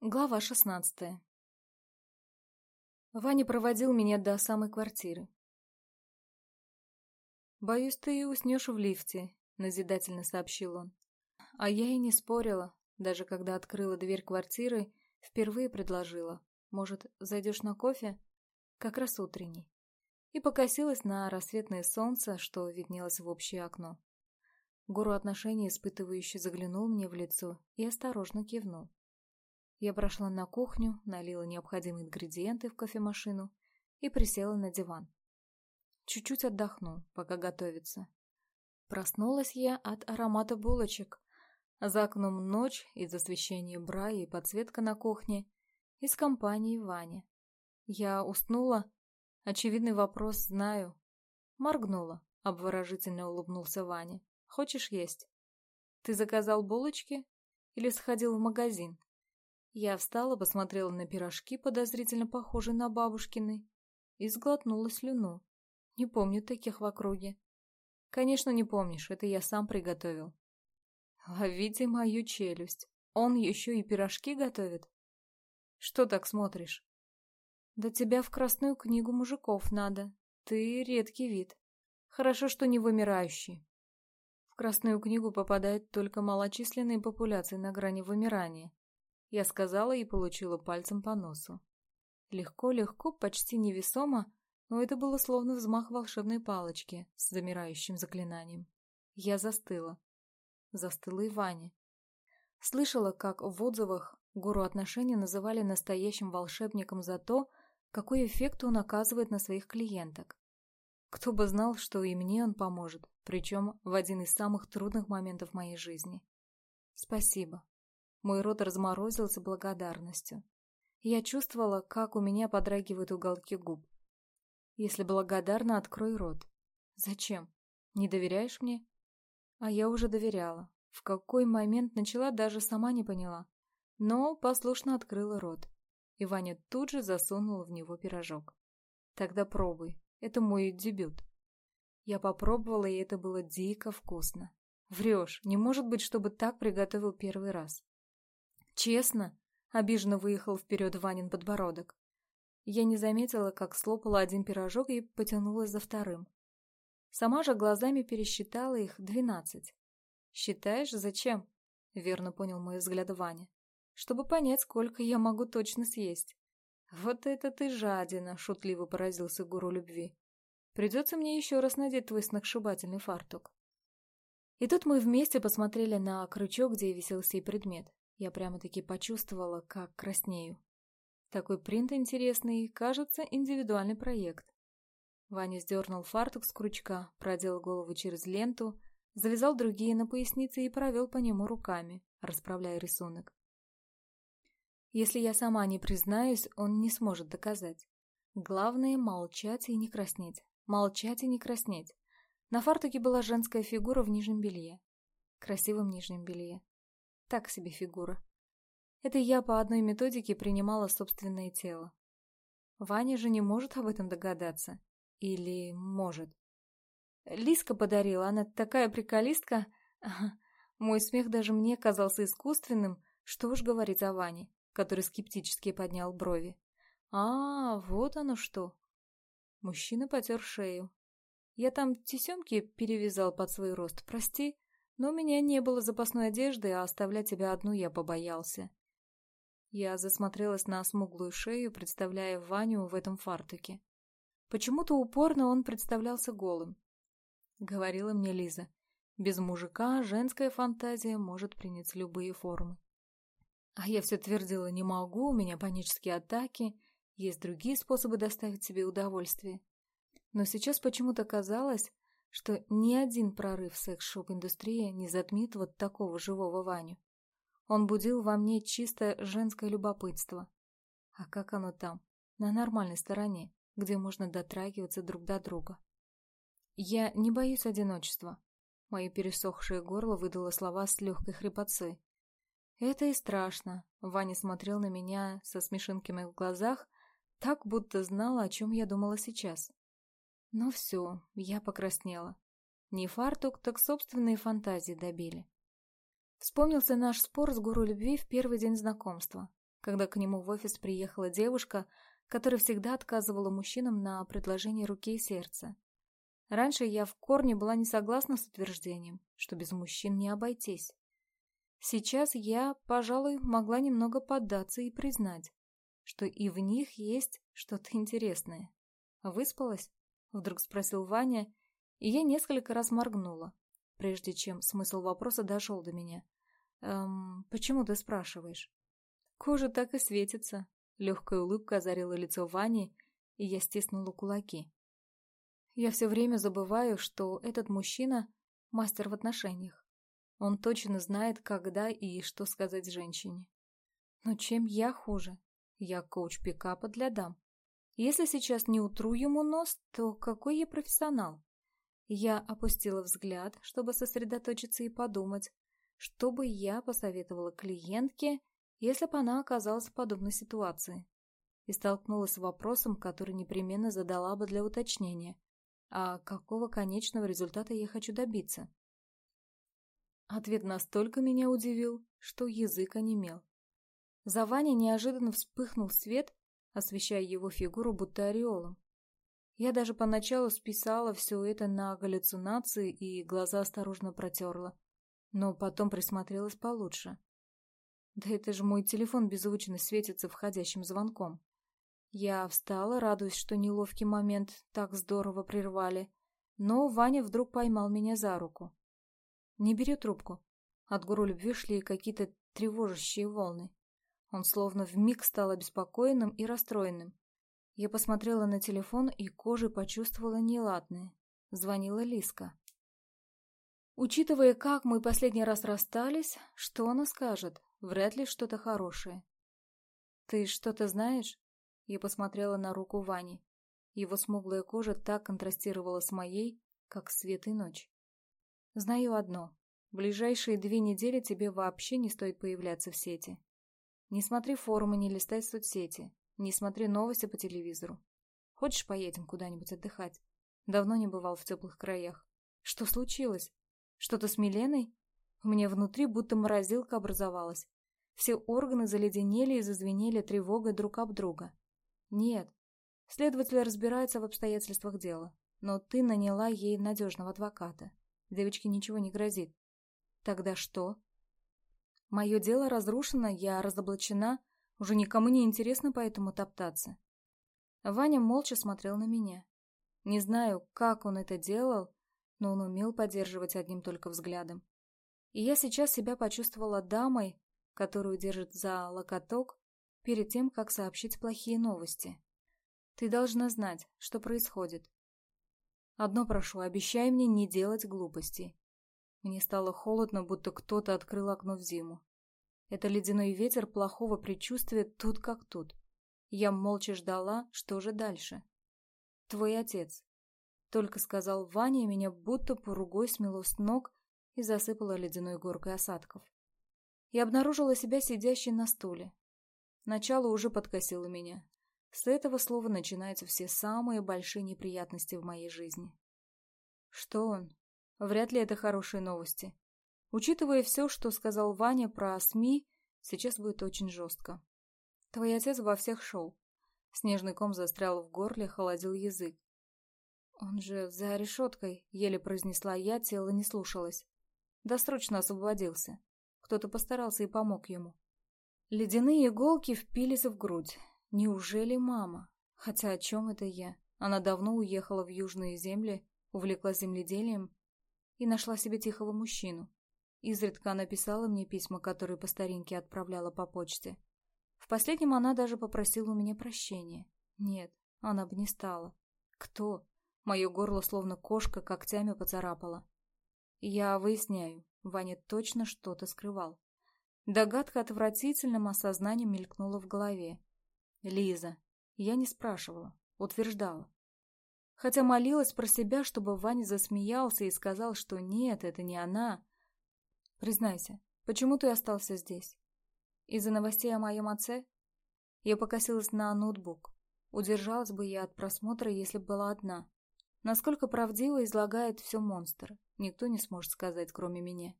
Глава шестнадцатая. Ваня проводил меня до самой квартиры. «Боюсь, ты и уснешь в лифте», — назидательно сообщил он. А я и не спорила, даже когда открыла дверь квартиры, впервые предложила. «Может, зайдешь на кофе?» Как раз утренний. И покосилась на рассветное солнце, что виднелось в общее окно. Гору отношений испытывающий заглянул мне в лицо и осторожно кивнул. Я прошла на кухню, налила необходимые ингредиенты в кофемашину и присела на диван. Чуть-чуть отдохну, пока готовится. Проснулась я от аромата булочек. За окном ночь из освещения бра и подсветка на кухне из компании Вани. Я уснула? Очевидный вопрос знаю. Моргнула, обворожительно улыбнулся Ваня. Хочешь есть? Ты заказал булочки или сходил в магазин? Я встала, посмотрела на пирожки, подозрительно похожие на бабушкины, и сглотнула слюну. Не помню таких в округе. Конечно, не помнишь, это я сам приготовил. Ловите мою челюсть. Он еще и пирожки готовит? Что так смотришь? Да тебя в красную книгу мужиков надо. Ты редкий вид. Хорошо, что не вымирающий. В красную книгу попадают только малочисленные популяции на грани вымирания. Я сказала и получила пальцем по носу. Легко, легко, почти невесомо, но это было словно взмах волшебной палочки с замирающим заклинанием. Я застыла. Застыла и Ваня. Слышала, как в отзывах гуру отношений называли настоящим волшебником за то, какой эффект он оказывает на своих клиенток. Кто бы знал, что и мне он поможет, причем в один из самых трудных моментов моей жизни. Спасибо, мой рот разморозился благодарностью. Я чувствовала, как у меня подрагивают уголки губ. Если благодарна, открой рот. Зачем? Не доверяешь мне? А я уже доверяла. В какой момент начала, даже сама не поняла. Но послушно открыла рот. И Ваня тут же засунула в него пирожок. Тогда пробуй. Это мой дебют. Я попробовала, и это было дико вкусно. Врешь, не может быть, чтобы так приготовил первый раз. Честно? Обиженно выехал вперед Ванин подбородок. Я не заметила, как слопала один пирожок и потянулась за вторым. Сама же глазами пересчитала их двенадцать. «Считаешь, зачем?» — верно понял мой взгляд Ваня. «Чтобы понять, сколько я могу точно съесть». «Вот это ты жадина!» — шутливо поразился гуру любви. «Придется мне еще раз надеть твой сногсшибательный фартук». И тут мы вместе посмотрели на крючок, где висел сей предмет. Я прямо-таки почувствовала, как краснею. Такой принт интересный, кажется, индивидуальный проект. Ваня сдернул фартук с крючка, продел голову через ленту, завязал другие на пояснице и провел по нему руками, расправляя рисунок. Если я сама не признаюсь, он не сможет доказать. Главное – молчать и не краснеть. Молчать и не краснеть. На фартуке была женская фигура в нижнем белье. Красивом нижнем белье. Так себе фигура. Это я по одной методике принимала собственное тело. Ваня же не может об этом догадаться. Или может. Лиска подарила, она такая приколистка. Мой смех даже мне казался искусственным, что уж говорить о Ване, который скептически поднял брови. А, вот оно что. Мужчина потер шею. Я там тесемки перевязал под свой рост, прости. Но у меня не было запасной одежды, а оставлять тебя одну я побоялся. Я засмотрелась на смуглую шею, представляя Ваню в этом фартуке. Почему-то упорно он представлялся голым. Говорила мне Лиза. Без мужика женская фантазия может принять любые формы. А я все твердила, не могу, у меня панические атаки, есть другие способы доставить себе удовольствие. Но сейчас почему-то казалось, что ни один прорыв секс-шоп-индустрии не затмит вот такого живого Ваню. Он будил во мне чистое женское любопытство. А как оно там, на нормальной стороне, где можно дотрагиваться друг до друга? Я не боюсь одиночества. Мое пересохшее горло выдало слова с легкой хрипотцой. Это и страшно. Ваня смотрел на меня со смешинками в глазах, так будто знала, о чем я думала сейчас. Ну все, я покраснела. Не фартук, так собственные фантазии добили. Вспомнился наш спор с гуру любви в первый день знакомства, когда к нему в офис приехала девушка, которая всегда отказывала мужчинам на предложение руки и сердца. Раньше я в корне была не согласна с утверждением, что без мужчин не обойтись. Сейчас я, пожалуй, могла немного поддаться и признать, что и в них есть что-то интересное. Выспалась? Вдруг спросил Ваня, и я несколько раз моргнула, прежде чем смысл вопроса дошел до меня. «Эм, почему ты спрашиваешь?» «Кожа так и светится». Легкая улыбка озарила лицо Вани, и я стиснула кулаки. Я все время забываю, что этот мужчина — мастер в отношениях. Он точно знает, когда и что сказать женщине. Но чем я хуже? Я коуч пикапа для дам. Если сейчас не утру ему нос, то какой я профессионал? Я опустила взгляд, чтобы сосредоточиться и подумать, что бы я посоветовала клиентке, если бы она оказалась в подобной ситуации. И столкнулась с вопросом, который непременно задала бы для уточнения. А какого конечного результата я хочу добиться? Ответ настолько меня удивил, что язык онемел. За Ваней неожиданно вспыхнул свет, освещая его фигуру будто ореолом. Я даже поначалу списала все это на галлюцинации и глаза осторожно протерла, но потом присмотрелась получше. Да это же мой телефон беззвучно светится входящим звонком. Я встала, радуясь, что неловкий момент так здорово прервали, но Ваня вдруг поймал меня за руку. «Не бери трубку». От гору любви шли какие-то тревожащие волны. Он словно вмиг стал обеспокоенным и расстроенным. Я посмотрела на телефон и кожей почувствовала неладное. Звонила Лиска. Учитывая, как мы последний раз расстались, что она скажет? Вряд ли что-то хорошее. «Ты что-то знаешь?» Я посмотрела на руку Вани. Его смуглая кожа так контрастировала с моей, как свет и ночь. «Знаю одно. В ближайшие две недели тебе вообще не стоит появляться в сети. Не смотри форумы не листай соцсети, не смотри новости по телевизору. Хочешь, поедем куда-нибудь отдыхать? Давно не бывал в теплых краях. Что случилось? Что-то с Миленой? меня внутри будто морозилка образовалась. Все органы заледенели и зазвенели тревогой друг об друга. Нет. Следователь разбирается в обстоятельствах дела. Но ты наняла ей надежного адвоката. Девочке ничего не грозит. Тогда что? Мое дело разрушено, я разоблачена, уже никому не интересно поэтому топтаться. Ваня молча смотрел на меня. Не знаю, как он это делал, но он умел поддерживать одним только взглядом. И я сейчас себя почувствовала дамой, которую держит за локоток, перед тем, как сообщить плохие новости. Ты должна знать, что происходит. Одно прошу, обещай мне не делать глупостей. Мне стало холодно, будто кто-то открыл окно в зиму. Это ледяной ветер плохого предчувствия тут как тут. Я молча ждала, что же дальше. «Твой отец», — только сказал Ваня, меня будто поругой смело с ног и засыпало ледяной горкой осадков. Я обнаружила себя сидящей на стуле. Начало уже подкосило меня. С этого слова начинаются все самые большие неприятности в моей жизни. «Что он?» Вряд ли это хорошие новости. Учитывая все, что сказал Ваня про СМИ, сейчас будет очень жестко. Твой отец во всех шел. Снежный ком застрял в горле, холодил язык. «Он же за решеткой», — еле произнесла я, тело не слушалось. Досрочно освободился. Кто-то постарался и помог ему. Ледяные иголки впились в грудь. Неужели мама? Хотя о чем это я? Она давно уехала в южные земли, увлеклась земледелием, и нашла себе тихого мужчину. Изредка она писала мне письма, которые по старинке отправляла по почте. В последнем она даже попросила у меня прощения. Нет, она бы не стала. Кто? Мое горло словно кошка когтями поцарапала. Я выясняю, Ваня точно что-то скрывал. Догадка отвратительным осознанием мелькнула в голове. Лиза. Я не спрашивала, утверждала. Хотя молилась про себя, чтобы Ваня засмеялся и сказал, что нет, это не она. «Признайся, почему ты остался здесь? Из-за новостей о моем отце?» Я покосилась на ноутбук. Удержалась бы я от просмотра, если бы была одна. Насколько правдиво излагает все монстр, никто не сможет сказать, кроме меня.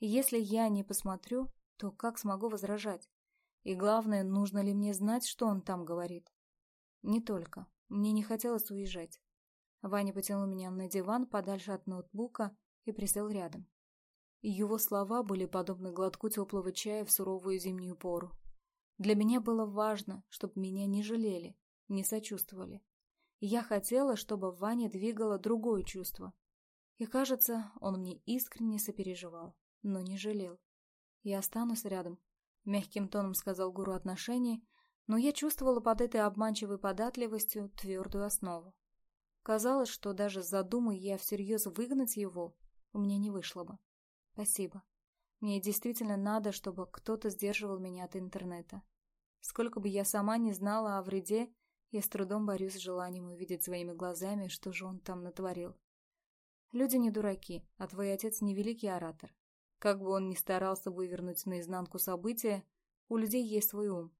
если я не посмотрю, то как смогу возражать? И главное, нужно ли мне знать, что он там говорит? Не только. Мне не хотелось уезжать. Ваня потянул меня на диван подальше от ноутбука и присел рядом. Его слова были подобны глотку теплого чая в суровую зимнюю пору. Для меня было важно, чтобы меня не жалели, не сочувствовали. Я хотела, чтобы Ваня двигало другое чувство. И, кажется, он мне искренне сопереживал, но не жалел. «Я останусь рядом», — мягким тоном сказал гуру отношений, но я чувствовала под этой Казалось, что даже задумай я всерьез выгнать его, у меня не вышло бы. Спасибо. Мне действительно надо, чтобы кто-то сдерживал меня от интернета. Сколько бы я сама не знала о вреде, я с трудом борюсь с желанием увидеть своими глазами, что же он там натворил. Люди не дураки, а твой отец не великий оратор. Как бы он ни старался вывернуть наизнанку события, у людей есть свой ум.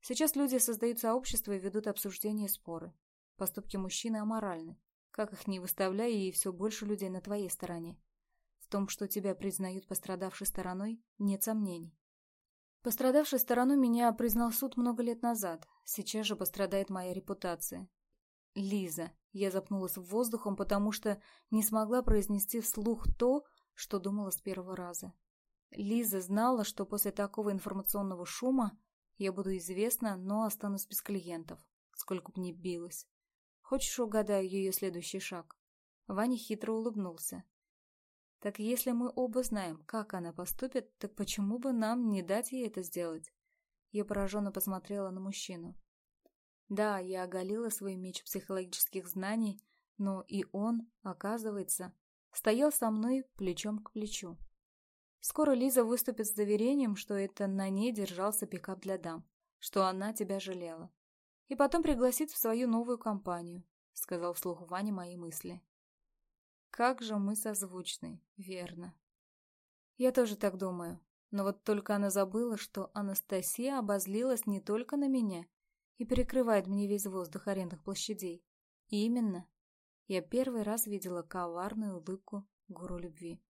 Сейчас люди создают сообщества и ведут обсуждения и споры. Поступки мужчины аморальны. Как их не выставляя, и все больше людей на твоей стороне. В том, что тебя признают пострадавшей стороной, нет сомнений. Пострадавшей стороной меня признал суд много лет назад. Сейчас же пострадает моя репутация. Лиза. Я запнулась воздухом, потому что не смогла произнести вслух то, что думала с первого раза. Лиза знала, что после такого информационного шума я буду известна, но останусь без клиентов, сколько бы ни билась. Хочешь, угадаю ее следующий шаг?» Ваня хитро улыбнулся. «Так если мы оба знаем, как она поступит, так почему бы нам не дать ей это сделать?» Я пораженно посмотрела на мужчину. «Да, я оголила свой меч психологических знаний, но и он, оказывается, стоял со мной плечом к плечу. Скоро Лиза выступит с заверением, что это на ней держался пикап для дам, что она тебя жалела и потом пригласит в свою новую компанию», — сказал вслух Ваня мои мысли. «Как же мы созвучны, верно?» «Я тоже так думаю, но вот только она забыла, что Анастасия обозлилась не только на меня и перекрывает мне весь воздух арендных площадей. И именно, я первый раз видела коварную улыбку гуру любви.